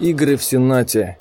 Игры в Сенате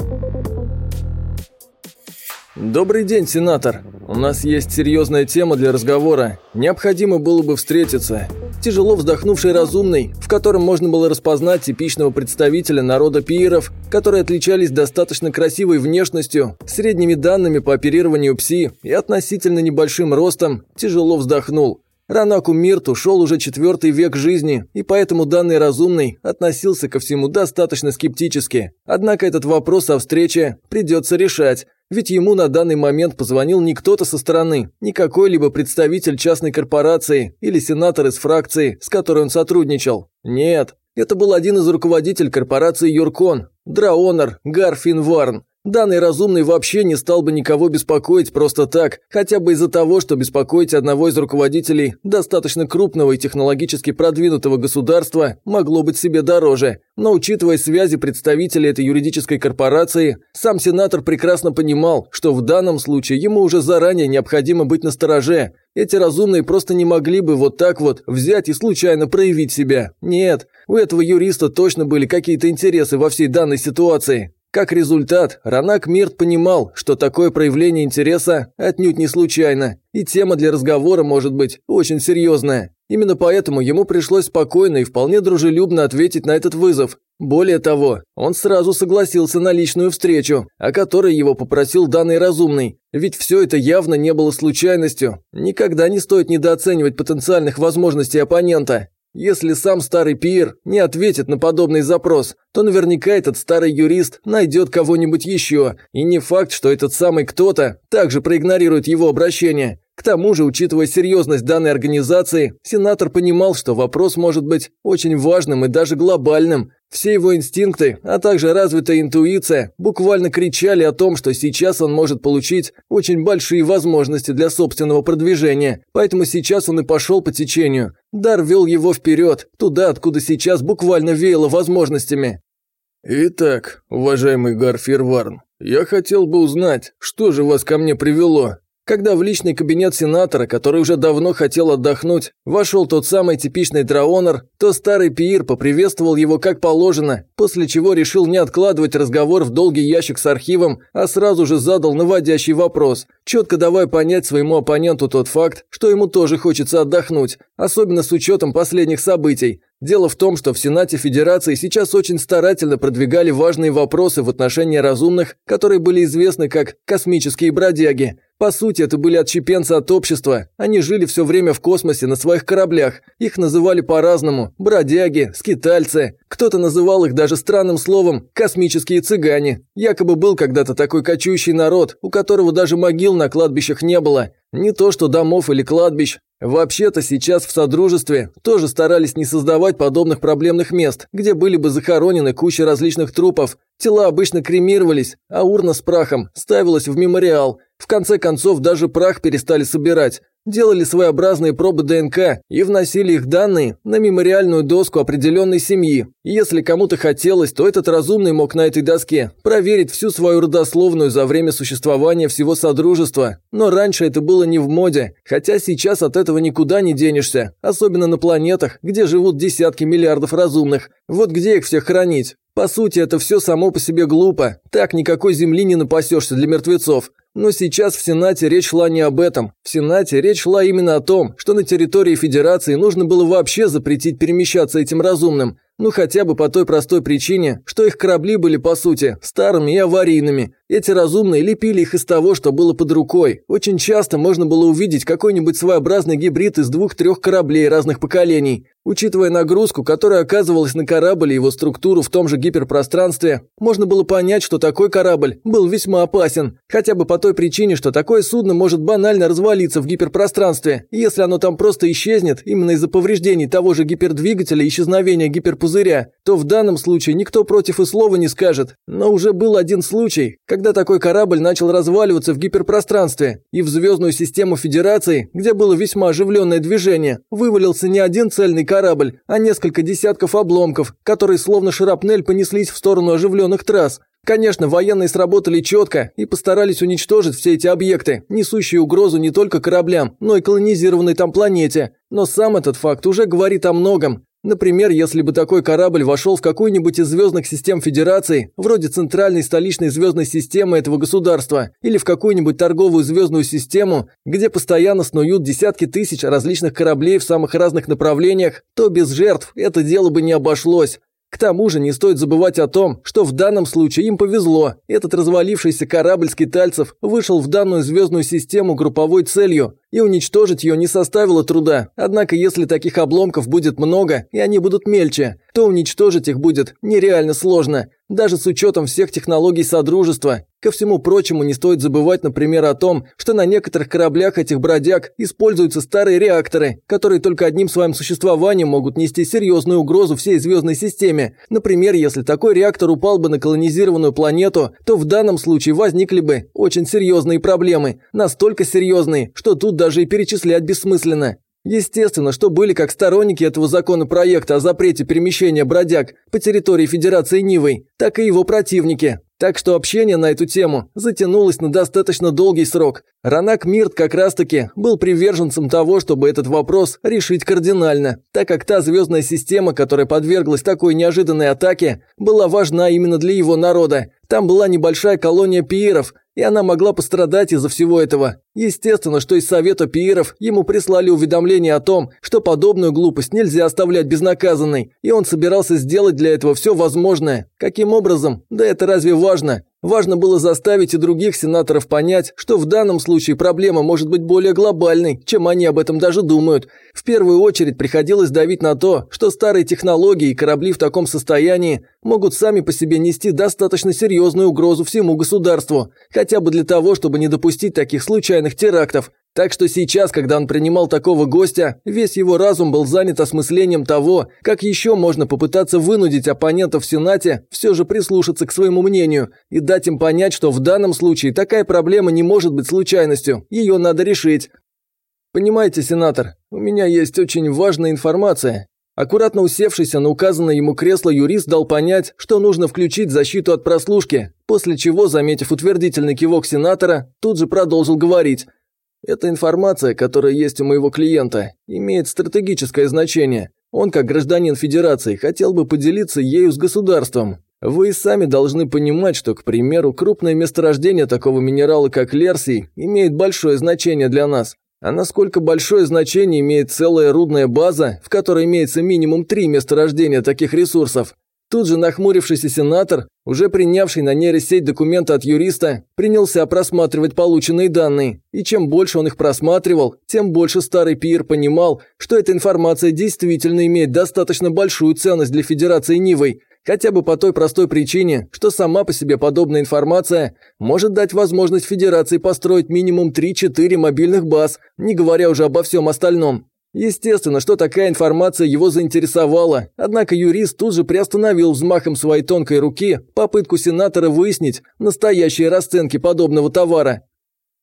Добрый день, сенатор. У нас есть серьезная тема для разговора. Необходимо было бы встретиться. Тяжело вздохнувший разумный, в котором можно было распознать типичного представителя народа пиеров, которые отличались достаточно красивой внешностью, средними данными по оперированию пси и относительно небольшим ростом, тяжело вздохнул. Ранаку Мирту шел уже четвертый век жизни, и поэтому данный разумный относился ко всему достаточно скептически. Однако этот вопрос о встрече придется решать, ведь ему на данный момент позвонил не кто-то со стороны, не какой-либо представитель частной корпорации или сенатор из фракции, с которой он сотрудничал. Нет, это был один из руководителей корпорации Юркон, Драонер Гарфин Варн. Данный разумный вообще не стал бы никого беспокоить просто так, хотя бы из-за того, что беспокоить одного из руководителей достаточно крупного и технологически продвинутого государства могло быть себе дороже. Но учитывая связи представителей этой юридической корпорации, сам сенатор прекрасно понимал, что в данном случае ему уже заранее необходимо быть настороже. Эти разумные просто не могли бы вот так вот взять и случайно проявить себя. Нет, у этого юриста точно были какие-то интересы во всей данной ситуации. Как результат, Ранак Мирт понимал, что такое проявление интереса отнюдь не случайно, и тема для разговора может быть очень серьезная. Именно поэтому ему пришлось спокойно и вполне дружелюбно ответить на этот вызов. Более того, он сразу согласился на личную встречу, о которой его попросил данный разумный. Ведь все это явно не было случайностью. Никогда не стоит недооценивать потенциальных возможностей оппонента. Если сам старый Пиер не ответит на подобный запрос, то наверняка этот старый юрист найдет кого-нибудь еще, и не факт, что этот самый кто-то также проигнорирует его обращение. К тому же, учитывая серьезность данной организации, сенатор понимал, что вопрос может быть очень важным и даже глобальным. Все его инстинкты, а также развитая интуиция буквально кричали о том, что сейчас он может получить очень большие возможности для собственного продвижения, поэтому сейчас он и пошел по течению. Дар вел его вперед, туда, откуда сейчас буквально веяло возможностями. «Итак, уважаемый Гарфир Варн, я хотел бы узнать, что же вас ко мне привело?» Когда в личный кабинет сенатора, который уже давно хотел отдохнуть, вошел тот самый типичный драонер, то старый пиир поприветствовал его как положено, после чего решил не откладывать разговор в долгий ящик с архивом, а сразу же задал наводящий вопрос, четко давая понять своему оппоненту тот факт, что ему тоже хочется отдохнуть, особенно с учетом последних событий. Дело в том, что в Сенате Федерации сейчас очень старательно продвигали важные вопросы в отношении разумных, которые были известны как «космические бродяги». По сути, это были отщепенцы от общества. Они жили все время в космосе на своих кораблях. Их называли по-разному – бродяги, скитальцы. Кто-то называл их даже странным словом «космические цыгане». Якобы был когда-то такой кочующий народ, у которого даже могил на кладбищах не было. Не то что домов или кладбищ. Вообще-то сейчас в Содружестве тоже старались не создавать подобных проблемных мест, где были бы захоронены куча различных трупов. Тела обычно кремировались, а урна с прахом ставилась в мемориал. В конце концов, даже прах перестали собирать делали своеобразные пробы ДНК и вносили их данные на мемориальную доску определенной семьи. Если кому-то хотелось, то этот разумный мог на этой доске проверить всю свою родословную за время существования всего Содружества. Но раньше это было не в моде, хотя сейчас от этого никуда не денешься, особенно на планетах, где живут десятки миллиардов разумных. Вот где их всех хранить? По сути, это все само по себе глупо. Так никакой земли не напасешься для мертвецов. Но сейчас в Сенате речь шла не об этом. В Сенате речь шла именно о том, что на территории Федерации нужно было вообще запретить перемещаться этим разумным. Ну хотя бы по той простой причине, что их корабли были по сути старыми и аварийными. Эти разумные лепили их из того, что было под рукой. Очень часто можно было увидеть какой-нибудь своеобразный гибрид из двух-трех кораблей разных поколений. Учитывая нагрузку, которая оказывалась на корабль и его структуру в том же гиперпространстве, можно было понять, что такой корабль был весьма опасен. Хотя бы по той причине, что такое судно может банально развалиться в гиперпространстве, если оно там просто исчезнет именно из-за повреждений того же гипердвигателя и исчезновения гиперпузыря, то в данном случае никто против и слова не скажет. Но уже был один случай, когда такой корабль начал разваливаться в гиперпространстве, и в звездную систему Федерации, где было весьма оживленное движение, вывалился не один цельный корабль, а несколько десятков обломков, которые словно шарапнель понеслись в сторону оживленных трасс. Конечно, военные сработали четко и постарались уничтожить все эти объекты, несущие угрозу не только кораблям, но и колонизированной там планете. Но сам этот факт уже говорит о многом. Например, если бы такой корабль вошел в какую-нибудь из звездных систем Федерации, вроде центральной столичной звездной системы этого государства, или в какую-нибудь торговую звездную систему, где постоянно снуют десятки тысяч различных кораблей в самых разных направлениях, то без жертв это дело бы не обошлось. К тому же не стоит забывать о том, что в данном случае им повезло. Этот развалившийся корабль скитальцев вышел в данную звездную систему групповой целью, и уничтожить ее не составило труда. Однако если таких обломков будет много, и они будут мельче, то уничтожить их будет нереально сложно, даже с учетом всех технологий Содружества. Ко всему прочему, не стоит забывать, например, о том, что на некоторых кораблях этих бродяг используются старые реакторы, которые только одним своим существованием могут нести серьезную угрозу всей звездной системе. Например, если такой реактор упал бы на колонизированную планету, то в данном случае возникли бы очень серьезные проблемы. Настолько серьезные, что тут даже и перечислять бессмысленно. Естественно, что были как сторонники этого законопроекта о запрете перемещения бродяг по территории Федерации Нивой, так и его противники. Так что общение на эту тему затянулось на достаточно долгий срок. Ранак Мирт как раз-таки был приверженцем того, чтобы этот вопрос решить кардинально, так как та звездная система, которая подверглась такой неожиданной атаке, была важна именно для его народа. Там была небольшая колония пиеров, и она могла пострадать из-за всего этого. Естественно, что из Совета пиеров ему прислали уведомление о том, что подобную глупость нельзя оставлять безнаказанной, и он собирался сделать для этого все возможное. Каким образом? Да это разве важно? Важно было заставить и других сенаторов понять, что в данном случае проблема может быть более глобальной, чем они об этом даже думают. В первую очередь приходилось давить на то, что старые технологии и корабли в таком состоянии могут сами по себе нести достаточно серьезную угрозу всему государству, хотя бы для того, чтобы не допустить таких случайных терактов. Так что сейчас, когда он принимал такого гостя, весь его разум был занят осмыслением того, как еще можно попытаться вынудить оппонентов в Сенате все же прислушаться к своему мнению и дать им понять, что в данном случае такая проблема не может быть случайностью, ее надо решить. Понимаете, сенатор, у меня есть очень важная информация. Аккуратно усевшийся на указанное ему кресло юрист дал понять, что нужно включить защиту от прослушки, после чего, заметив утвердительный кивок сенатора, тут же продолжил говорить. Эта информация, которая есть у моего клиента, имеет стратегическое значение. Он, как гражданин Федерации, хотел бы поделиться ею с государством. Вы сами должны понимать, что, к примеру, крупное месторождение такого минерала, как Лерсий, имеет большое значение для нас. А насколько большое значение имеет целая рудная база, в которой имеется минимум три месторождения таких ресурсов, Тут же нахмурившийся сенатор, уже принявший на нейросеть документы от юриста, принялся просматривать полученные данные. И чем больше он их просматривал, тем больше старый Пир понимал, что эта информация действительно имеет достаточно большую ценность для Федерации Нивой, хотя бы по той простой причине, что сама по себе подобная информация может дать возможность Федерации построить минимум 3-4 мобильных баз, не говоря уже обо всем остальном. Естественно, что такая информация его заинтересовала, однако юрист тут же приостановил взмахом своей тонкой руки попытку сенатора выяснить настоящие расценки подобного товара.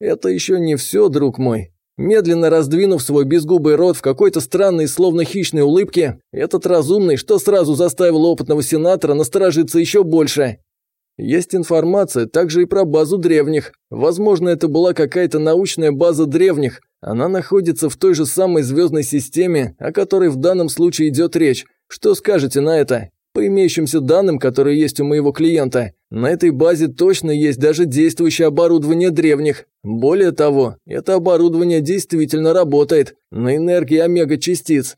«Это еще не все, друг мой», Медленно раздвинув свой безгубый рот в какой-то странной, словно хищной улыбке, этот разумный, что сразу заставил опытного сенатора насторожиться еще больше. Есть информация также и про базу древних. Возможно, это была какая-то научная база древних, она находится в той же самой звездной системе, о которой в данном случае идет речь. Что скажете на это? По имеющимся данным, которые есть у моего клиента, на этой базе точно есть даже действующее оборудование древних. Более того, это оборудование действительно работает на энергии омега-частиц.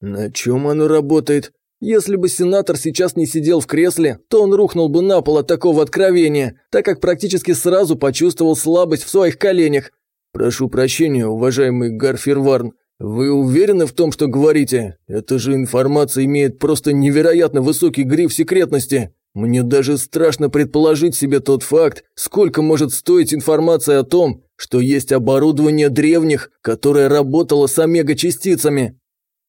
На чем оно работает? Если бы сенатор сейчас не сидел в кресле, то он рухнул бы на пол от такого откровения, так как практически сразу почувствовал слабость в своих коленях. «Прошу прощения, уважаемый Гарфир Варн. Вы уверены в том, что говорите? Эта же информация имеет просто невероятно высокий гриф секретности. Мне даже страшно предположить себе тот факт, сколько может стоить информация о том, что есть оборудование древних, которое работало с омега-частицами».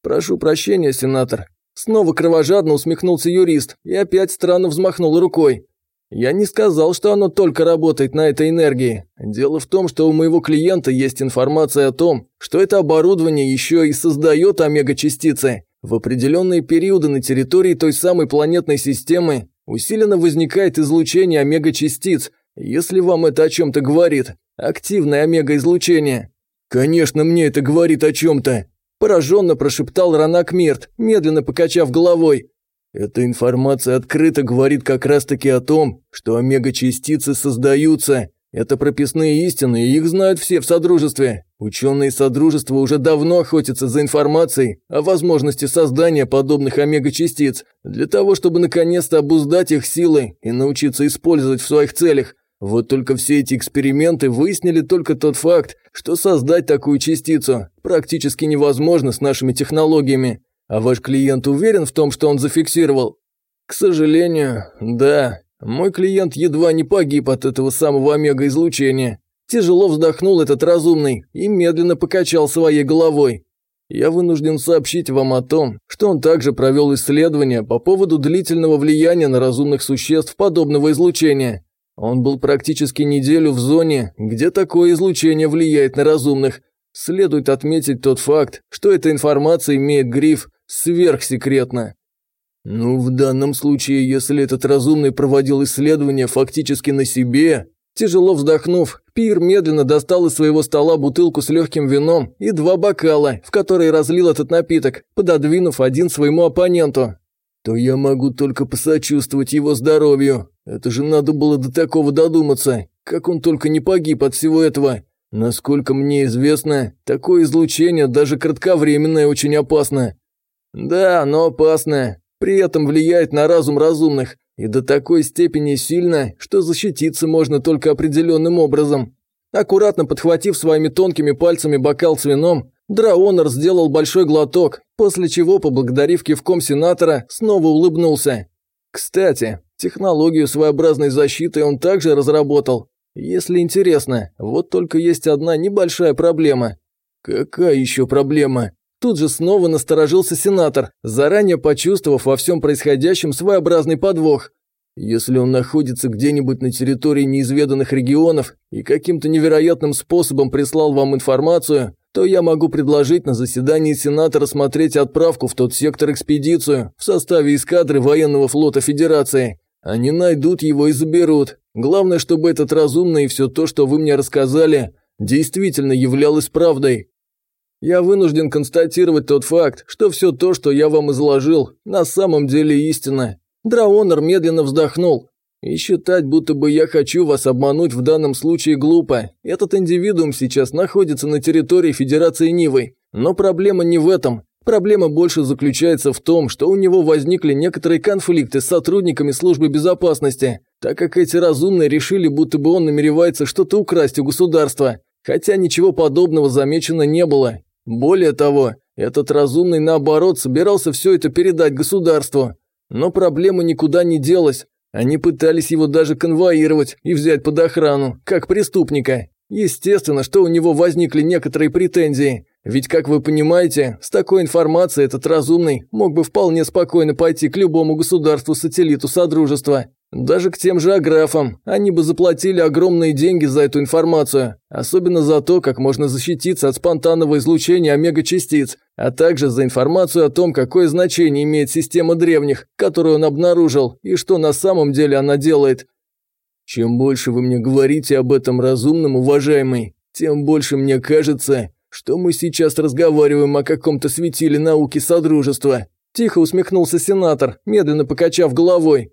«Прошу прощения, сенатор». Снова кровожадно усмехнулся юрист и опять странно взмахнул рукой. Я не сказал, что оно только работает на этой энергии. Дело в том, что у моего клиента есть информация о том, что это оборудование еще и создает омега-частицы. В определенные периоды на территории той самой планетной системы Усиленно возникает излучение омега-частиц, если вам это о чем-то говорит. Активное омега-излучение. Конечно, мне это говорит о чем-то. Пораженно прошептал Ранак Мирт, медленно покачав головой. Эта информация открыто говорит как раз-таки о том, что омега-частицы создаются. Это прописные истины, и их знают все в Содружестве. Ученые Содружества уже давно охотятся за информацией о возможности создания подобных омега-частиц, для того, чтобы наконец-то обуздать их силы и научиться использовать в своих целях. Вот только все эти эксперименты выяснили только тот факт, что создать такую частицу практически невозможно с нашими технологиями. А ваш клиент уверен в том, что он зафиксировал? К сожалению, да. Мой клиент едва не погиб от этого самого омега-излучения. Тяжело вздохнул этот разумный и медленно покачал своей головой. Я вынужден сообщить вам о том, что он также провел исследования по поводу длительного влияния на разумных существ подобного излучения. Он был практически неделю в зоне, где такое излучение влияет на разумных. Следует отметить тот факт, что эта информация имеет гриф Сверхсекретно. Ну, в данном случае, если этот разумный проводил исследования фактически на себе... Тяжело вздохнув, Пир медленно достал из своего стола бутылку с легким вином и два бокала, в которые разлил этот напиток, пододвинув один своему оппоненту. То я могу только посочувствовать его здоровью. Это же надо было до такого додуматься. Как он только не погиб от всего этого. Насколько мне известно, такое излучение, даже кратковременное, очень опасно. Да, оно опасное. При этом влияет на разум разумных. И до такой степени сильно, что защититься можно только определенным образом. Аккуратно подхватив своими тонкими пальцами бокал с вином, Драонер сделал большой глоток, после чего, поблагодарив кивком сенатора, снова улыбнулся. Кстати, технологию своеобразной защиты он также разработал. Если интересно, вот только есть одна небольшая проблема. Какая еще проблема? Тут же снова насторожился сенатор, заранее почувствовав во всем происходящем своеобразный подвох. Если он находится где-нибудь на территории неизведанных регионов и каким-то невероятным способом прислал вам информацию, то я могу предложить на заседании Сената рассмотреть отправку в тот сектор-экспедицию в составе эскадры военного флота Федерации. Они найдут его и заберут. Главное, чтобы этот разумный и все то, что вы мне рассказали, действительно являлось правдой. Я вынужден констатировать тот факт, что все то, что я вам изложил, на самом деле истина. Драонер медленно вздохнул. И считать, будто бы я хочу вас обмануть в данном случае глупо. Этот индивидуум сейчас находится на территории Федерации Нивы. Но проблема не в этом. Проблема больше заключается в том, что у него возникли некоторые конфликты с сотрудниками службы безопасности, так как эти разумные решили, будто бы он намеревается что-то украсть у государства. Хотя ничего подобного замечено не было, более того, этот разумный, наоборот, собирался все это передать государству. Но проблема никуда не делась. Они пытались его даже конвоировать и взять под охрану, как преступника. Естественно, что у него возникли некоторые претензии. Ведь, как вы понимаете, с такой информацией этот разумный мог бы вполне спокойно пойти к любому государству-сателлиту Содружества даже к тем же аграфам. Они бы заплатили огромные деньги за эту информацию. Особенно за то, как можно защититься от спонтанного излучения омега-частиц, а также за информацию о том, какое значение имеет система древних, которую он обнаружил, и что на самом деле она делает. Чем больше вы мне говорите об этом разумном, уважаемый, тем больше мне кажется, что мы сейчас разговариваем о каком-то светиле науки Содружества. Тихо усмехнулся сенатор, медленно покачав головой.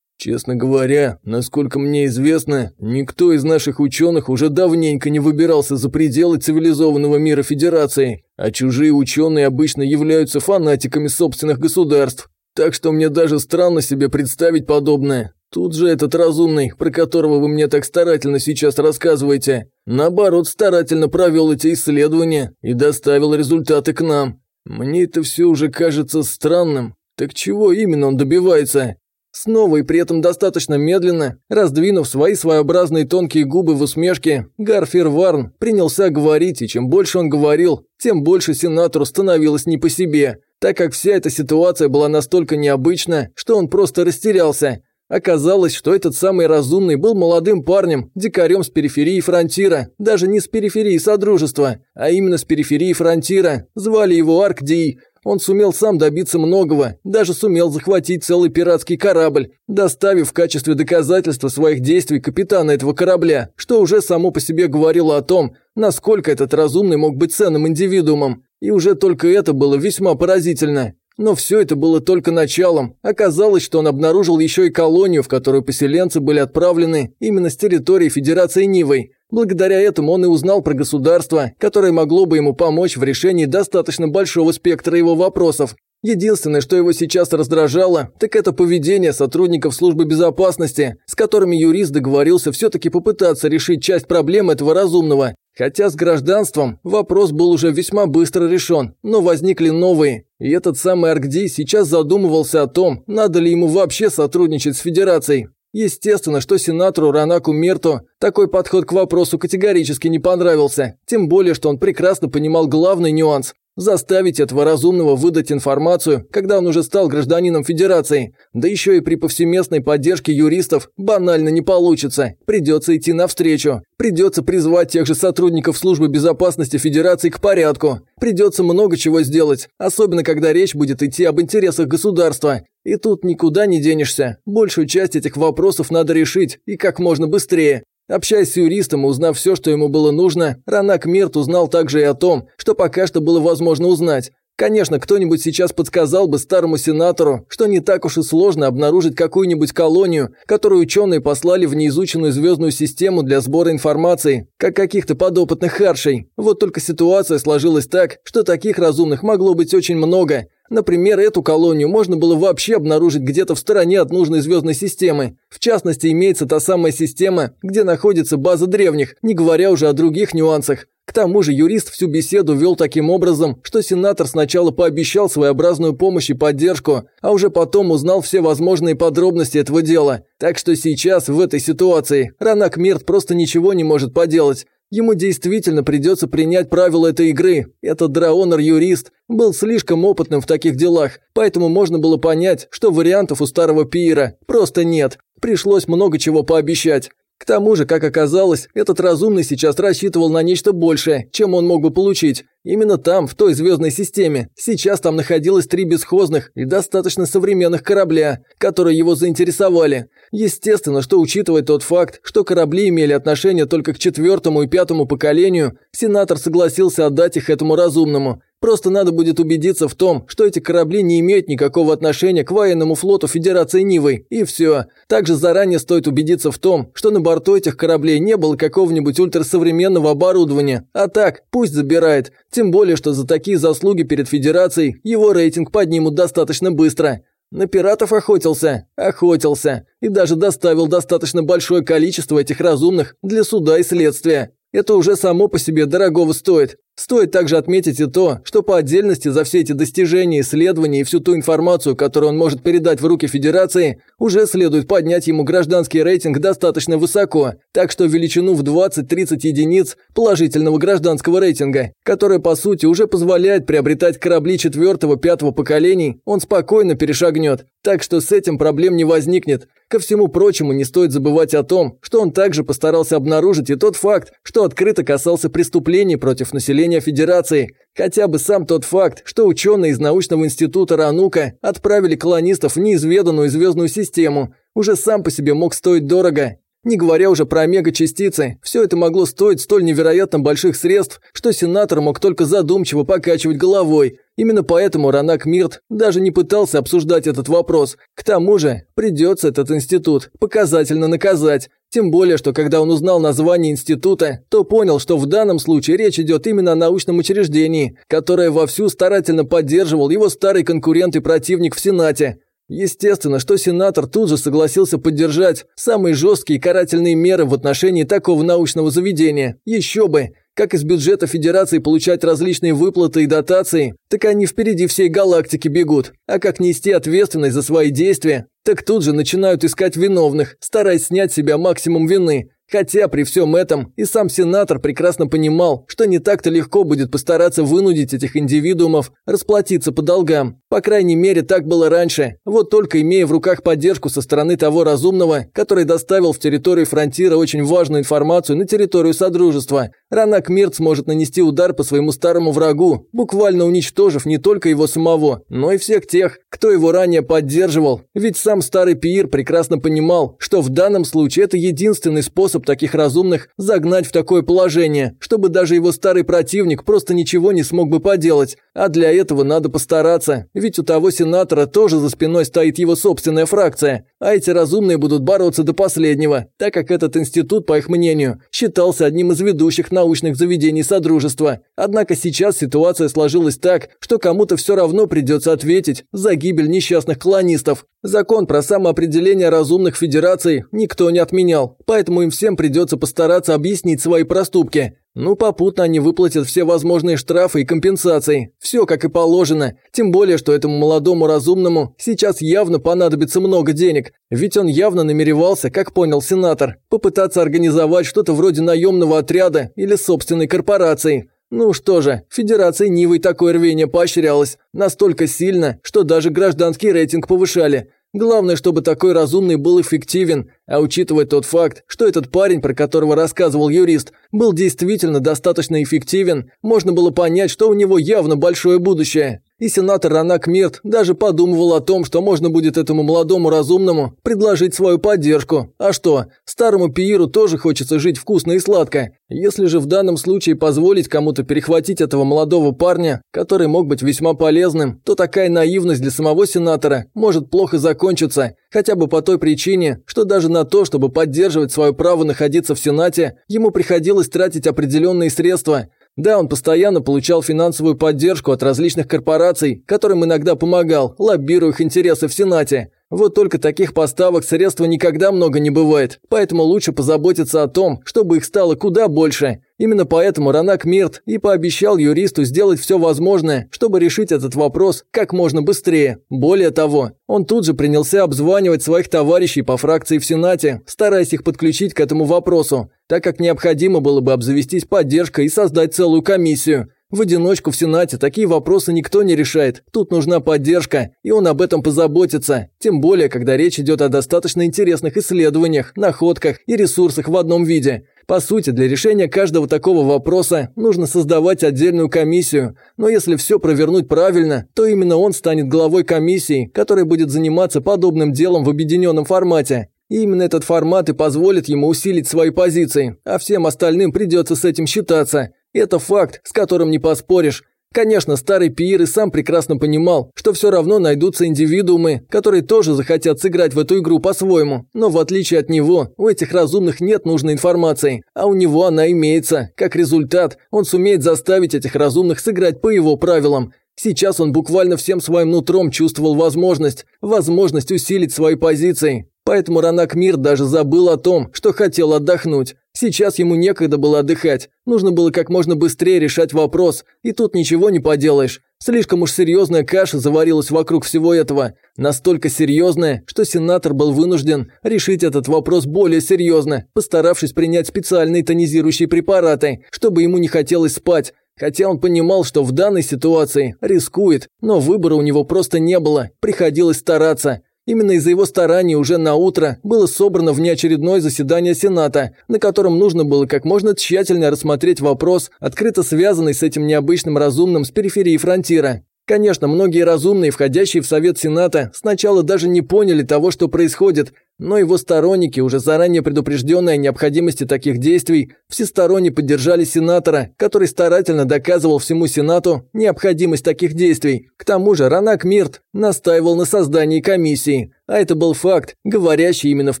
Честно говоря, насколько мне известно, никто из наших ученых уже давненько не выбирался за пределы цивилизованного мира Федерации, а чужие ученые обычно являются фанатиками собственных государств. Так что мне даже странно себе представить подобное. Тут же этот разумный, про которого вы мне так старательно сейчас рассказываете, наоборот, старательно провел эти исследования и доставил результаты к нам. Мне это все уже кажется странным. Так чего именно он добивается? Снова и при этом достаточно медленно, раздвинув свои своеобразные тонкие губы в усмешке, Гарфир Варн принялся говорить, и чем больше он говорил, тем больше сенатору становилось не по себе, так как вся эта ситуация была настолько необычна, что он просто растерялся. Оказалось, что этот самый разумный был молодым парнем, дикарем с периферии фронтира, даже не с периферии Содружества, а именно с периферии фронтира. Звали его Аркдий. Он сумел сам добиться многого, даже сумел захватить целый пиратский корабль, доставив в качестве доказательства своих действий капитана этого корабля, что уже само по себе говорило о том, насколько этот разумный мог быть ценным индивидуумом. И уже только это было весьма поразительно. Но все это было только началом. Оказалось, что он обнаружил еще и колонию, в которую поселенцы были отправлены именно с территории Федерации Нивой. Благодаря этому он и узнал про государство, которое могло бы ему помочь в решении достаточно большого спектра его вопросов. Единственное, что его сейчас раздражало, так это поведение сотрудников службы безопасности, с которыми юрист договорился все-таки попытаться решить часть проблем этого разумного. Хотя с гражданством вопрос был уже весьма быстро решен, но возникли новые. И этот самый Аркди сейчас задумывался о том, надо ли ему вообще сотрудничать с Федерацией. Естественно, что сенатору Ранаку Мерту такой подход к вопросу категорически не понравился, тем более, что он прекрасно понимал главный нюанс. Заставить этого разумного выдать информацию, когда он уже стал гражданином Федерации, да еще и при повсеместной поддержке юристов, банально не получится. Придется идти навстречу. Придется призвать тех же сотрудников службы безопасности Федерации к порядку. Придется много чего сделать, особенно когда речь будет идти об интересах государства. И тут никуда не денешься. Большую часть этих вопросов надо решить, и как можно быстрее. Общаясь с юристом и узнав все, что ему было нужно, Ранак Мирт узнал также и о том, что пока что было возможно узнать. Конечно, кто-нибудь сейчас подсказал бы старому сенатору, что не так уж и сложно обнаружить какую-нибудь колонию, которую ученые послали в неизученную звездную систему для сбора информации, как каких-то подопытных харшей. Вот только ситуация сложилась так, что таких разумных могло быть очень много – Например, эту колонию можно было вообще обнаружить где-то в стороне от нужной звездной системы. В частности, имеется та самая система, где находится база древних, не говоря уже о других нюансах. К тому же юрист всю беседу вел таким образом, что сенатор сначала пообещал своеобразную помощь и поддержку, а уже потом узнал все возможные подробности этого дела. Так что сейчас, в этой ситуации, Ранак Мирт просто ничего не может поделать. Ему действительно придется принять правила этой игры. Этот драонер-юрист был слишком опытным в таких делах, поэтому можно было понять, что вариантов у старого пиера просто нет. Пришлось много чего пообещать. К тому же, как оказалось, этот разумный сейчас рассчитывал на нечто большее, чем он мог бы получить. Именно там, в той звездной системе, сейчас там находилось три бесхозных и достаточно современных корабля, которые его заинтересовали. Естественно, что учитывая тот факт, что корабли имели отношение только к четвертому и пятому поколению, сенатор согласился отдать их этому разумному. Просто надо будет убедиться в том, что эти корабли не имеют никакого отношения к военному флоту Федерации Нивы, и все. Также заранее стоит убедиться в том, что на борту этих кораблей не было какого-нибудь ультрасовременного оборудования, а так, пусть забирает. Тем более, что за такие заслуги перед Федерацией его рейтинг поднимут достаточно быстро. На пиратов охотился, охотился, и даже доставил достаточно большое количество этих разумных для суда и следствия. Это уже само по себе дорогого стоит. Стоит также отметить и то, что по отдельности за все эти достижения, исследования и всю ту информацию, которую он может передать в руки Федерации, уже следует поднять ему гражданский рейтинг достаточно высоко, так что величину в 20-30 единиц положительного гражданского рейтинга, которая по сути уже позволяет приобретать корабли 4-5 поколений, он спокойно перешагнет, так что с этим проблем не возникнет. Ко всему прочему, не стоит забывать о том, что он также постарался обнаружить и тот факт, что открыто касался преступлений против населения Федерации. Хотя бы сам тот факт, что ученые из научного института Ранука отправили колонистов в неизведанную звездную систему, уже сам по себе мог стоить дорого. Не говоря уже про омега-частицы, все это могло стоить столь невероятно больших средств, что сенатор мог только задумчиво покачивать головой. Именно поэтому Ранак Мирт даже не пытался обсуждать этот вопрос. К тому же, придется этот институт показательно наказать. Тем более, что когда он узнал название института, то понял, что в данном случае речь идет именно о научном учреждении, которое вовсю старательно поддерживал его старый конкурент и противник в Сенате. Естественно, что сенатор тут же согласился поддержать самые жесткие карательные меры в отношении такого научного заведения. Еще бы! Как из бюджета Федерации получать различные выплаты и дотации, так они впереди всей галактики бегут. А как нести ответственность за свои действия, так тут же начинают искать виновных, стараясь снять с себя максимум вины. Хотя при всем этом и сам сенатор прекрасно понимал, что не так-то легко будет постараться вынудить этих индивидуумов расплатиться по долгам. По крайней мере, так было раньше. Вот только имея в руках поддержку со стороны того разумного, который доставил в территорию фронтира очень важную информацию на территорию Содружества, Ранак Мирт сможет нанести удар по своему старому врагу, буквально уничтожив не только его самого, но и всех тех, кто его ранее поддерживал. Ведь сам старый Пиир прекрасно понимал, что в данном случае это единственный способ таких разумных загнать в такое положение, чтобы даже его старый противник просто ничего не смог бы поделать. А для этого надо постараться, ведь у того сенатора тоже за спиной стоит его собственная фракция, а эти разумные будут бороться до последнего, так как этот институт, по их мнению, считался одним из ведущих научных заведений Содружества. Однако сейчас ситуация сложилась так, что кому-то все равно придется ответить за гибель несчастных колонистов. Закон про самоопределение разумных федераций никто не отменял, поэтому им всем придется постараться объяснить свои проступки. Ну, попутно они выплатят все возможные штрафы и компенсации. Все как и положено. Тем более, что этому молодому разумному сейчас явно понадобится много денег. Ведь он явно намеревался, как понял сенатор, попытаться организовать что-то вроде наемного отряда или собственной корпорации. Ну что же, Федерация Нивы такое рвение поощрялось. Настолько сильно, что даже гражданский рейтинг повышали. Главное, чтобы такой разумный был эффективен, а учитывая тот факт, что этот парень, про которого рассказывал юрист, был действительно достаточно эффективен, можно было понять, что у него явно большое будущее. И сенатор Ранак Мирт даже подумывал о том, что можно будет этому молодому разумному предложить свою поддержку. А что, старому Пииру тоже хочется жить вкусно и сладко. Если же в данном случае позволить кому-то перехватить этого молодого парня, который мог быть весьма полезным, то такая наивность для самого сенатора может плохо закончиться, хотя бы по той причине, что даже на то, чтобы поддерживать свое право находиться в Сенате, ему приходилось тратить определенные средства – да, он постоянно получал финансовую поддержку от различных корпораций, которым иногда помогал, лоббируя их интересы в Сенате. Вот только таких поставок средства никогда много не бывает, поэтому лучше позаботиться о том, чтобы их стало куда больше. Именно поэтому Ранак Мирт и пообещал юристу сделать все возможное, чтобы решить этот вопрос как можно быстрее. Более того, он тут же принялся обзванивать своих товарищей по фракции в Сенате, стараясь их подключить к этому вопросу, так как необходимо было бы обзавестись поддержкой и создать целую комиссию. В одиночку в Сенате такие вопросы никто не решает. Тут нужна поддержка, и он об этом позаботится. Тем более, когда речь идет о достаточно интересных исследованиях, находках и ресурсах в одном виде. По сути, для решения каждого такого вопроса нужно создавать отдельную комиссию, но если все провернуть правильно, то именно он станет главой комиссии, которая будет заниматься подобным делом в объединенном формате. И именно этот формат и позволит ему усилить свои позиции, а всем остальным придется с этим считаться. Это факт, с которым не поспоришь. Конечно, старый Пиир и сам прекрасно понимал, что все равно найдутся индивидуумы, которые тоже захотят сыграть в эту игру по-своему. Но в отличие от него, у этих разумных нет нужной информации, а у него она имеется. Как результат, он сумеет заставить этих разумных сыграть по его правилам. Сейчас он буквально всем своим нутром чувствовал возможность, возможность усилить свои позиции. Поэтому Ранак Мир даже забыл о том, что хотел отдохнуть. Сейчас ему некогда было отдыхать. Нужно было как можно быстрее решать вопрос, и тут ничего не поделаешь. Слишком уж серьезная каша заварилась вокруг всего этого. Настолько серьезная, что сенатор был вынужден решить этот вопрос более серьезно, постаравшись принять специальные тонизирующие препараты, чтобы ему не хотелось спать. Хотя он понимал, что в данной ситуации рискует, но выбора у него просто не было, приходилось стараться. Именно из-за его стараний уже на утро было собрано внеочередное заседание Сената, на котором нужно было как можно тщательнее рассмотреть вопрос, открыто связанный с этим необычным разумным с периферии фронтира. Конечно, многие разумные, входящие в Совет Сената, сначала даже не поняли того, что происходит, но его сторонники, уже заранее предупрежденные о необходимости таких действий, всесторонне поддержали сенатора, который старательно доказывал всему Сенату необходимость таких действий. К тому же Ранак Мирт настаивал на создании комиссии. А это был факт, говорящий именно в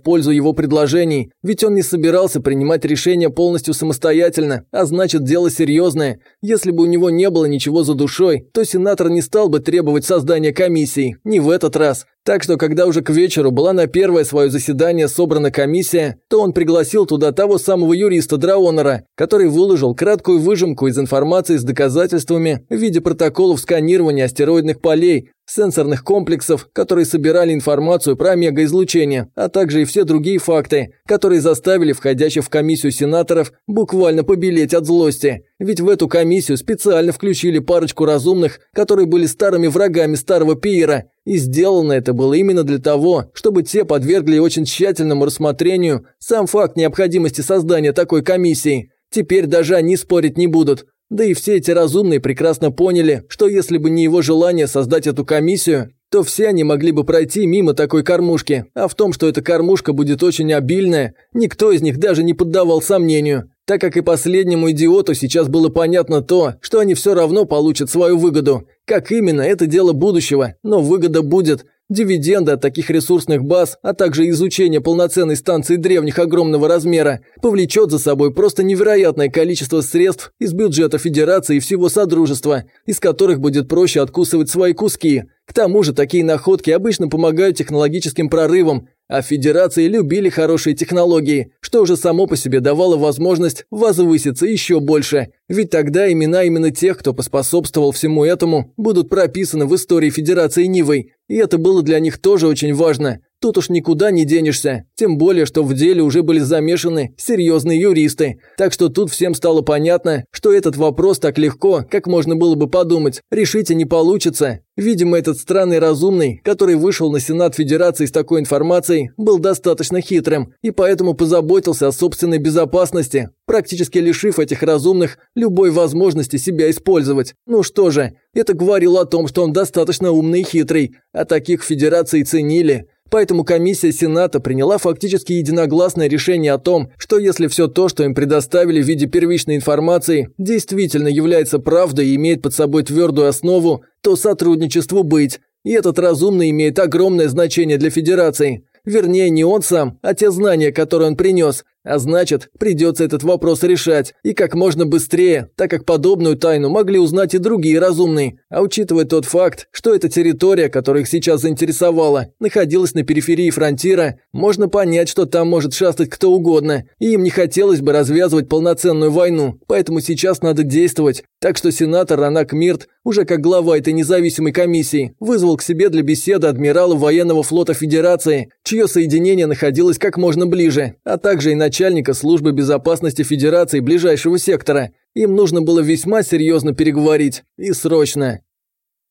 пользу его предложений, ведь он не собирался принимать решения полностью самостоятельно, а значит дело серьезное. Если бы у него не было ничего за душой, то сенатор не стал бы требовать создания комиссии, не в этот раз. Так что, когда уже к вечеру была на первое свое заседание собрана комиссия, то он пригласил туда того самого юриста Драонера, который выложил краткую выжимку из информации с доказательствами в виде протоколов сканирования астероидных полей, сенсорных комплексов, которые собирали информацию про мегаизлучение, а также и все другие факты, которые заставили входящих в комиссию сенаторов буквально побелеть от злости. Ведь в эту комиссию специально включили парочку разумных, которые были старыми врагами старого Пиера. И сделано это было именно для того, чтобы те подвергли очень тщательному рассмотрению сам факт необходимости создания такой комиссии. Теперь даже они спорить не будут. Да и все эти разумные прекрасно поняли, что если бы не его желание создать эту комиссию, то все они могли бы пройти мимо такой кормушки, а в том, что эта кормушка будет очень обильная, никто из них даже не поддавал сомнению, так как и последнему идиоту сейчас было понятно то, что они все равно получат свою выгоду. Как именно, это дело будущего, но выгода будет – Дивиденды от таких ресурсных баз, а также изучение полноценной станции древних огромного размера повлечет за собой просто невероятное количество средств из бюджета Федерации и всего Содружества, из которых будет проще откусывать свои куски. К тому же такие находки обычно помогают технологическим прорывам, а Федерации любили хорошие технологии, что уже само по себе давало возможность возвыситься еще больше. Ведь тогда имена именно тех, кто поспособствовал всему этому, будут прописаны в истории Федерации Нивой. И это было для них тоже очень важно. Тут уж никуда не денешься, тем более, что в деле уже были замешаны серьезные юристы. Так что тут всем стало понятно, что этот вопрос так легко, как можно было бы подумать, решить и не получится. Видимо, этот странный разумный, который вышел на Сенат Федерации с такой информацией, был достаточно хитрым и поэтому позаботился о собственной безопасности, практически лишив этих разумных любой возможности себя использовать. Ну что же, это говорило о том, что он достаточно умный и хитрый, а таких Федерации ценили. Поэтому комиссия Сената приняла фактически единогласное решение о том, что если все то, что им предоставили в виде первичной информации, действительно является правдой и имеет под собой твердую основу, то сотрудничеству быть. И этот разумный имеет огромное значение для Федерации. Вернее, не он сам, а те знания, которые он принес. А значит, придется этот вопрос решать, и как можно быстрее, так как подобную тайну могли узнать и другие разумные. А учитывая тот факт, что эта территория, которая их сейчас заинтересовала, находилась на периферии фронтира, можно понять, что там может шастать кто угодно, и им не хотелось бы развязывать полноценную войну, поэтому сейчас надо действовать. Так что сенатор Ранак Мирт, уже как глава этой независимой комиссии, вызвал к себе для беседы адмирала военного флота Федерации, чье соединение находилось как можно ближе, а также и на начальника службы безопасности Федерации ближайшего сектора. Им нужно было весьма серьезно переговорить. И срочно.